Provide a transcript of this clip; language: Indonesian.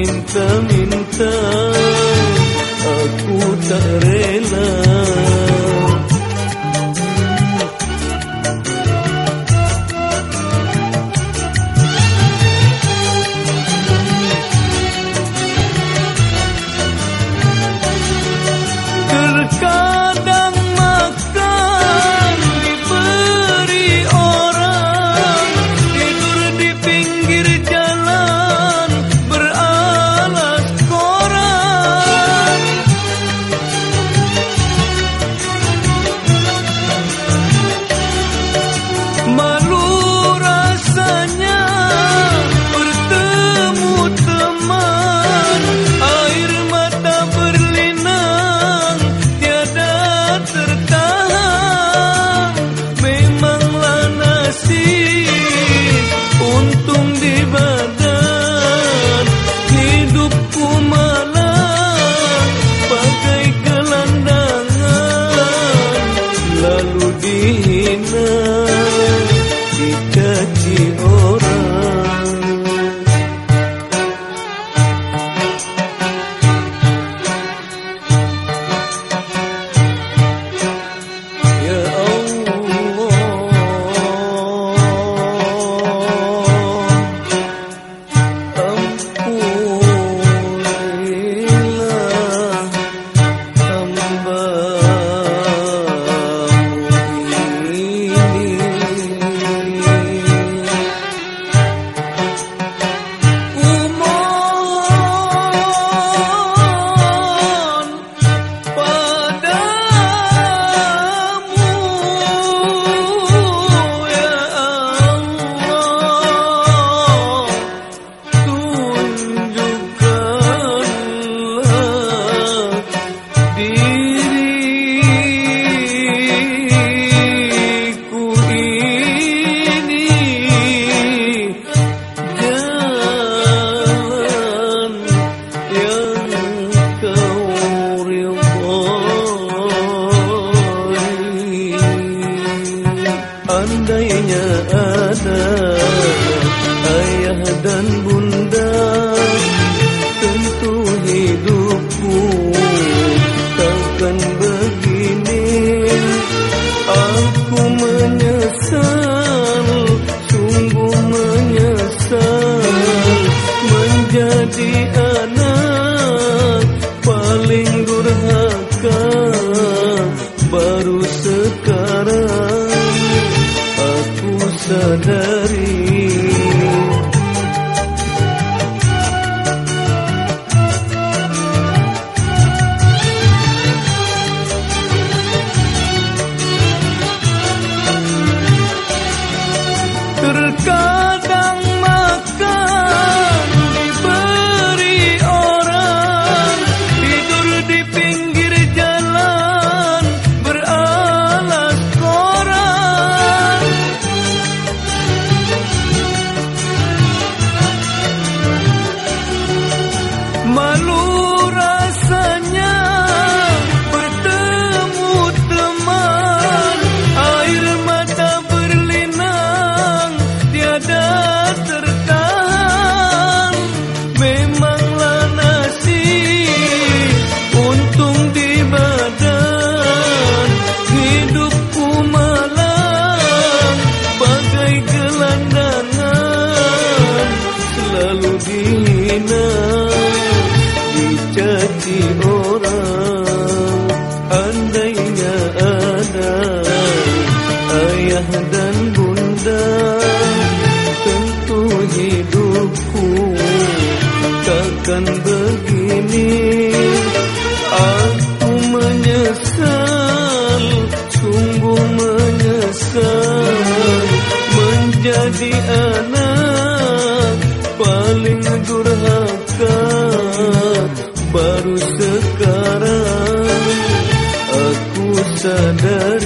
minta-minta Aku tak rela. Terkadang makan diberi orang Tidur di pinggir berzina di kaki orang Ya Allah Ampunilah hamba cơn baru sekarang. Aku sadar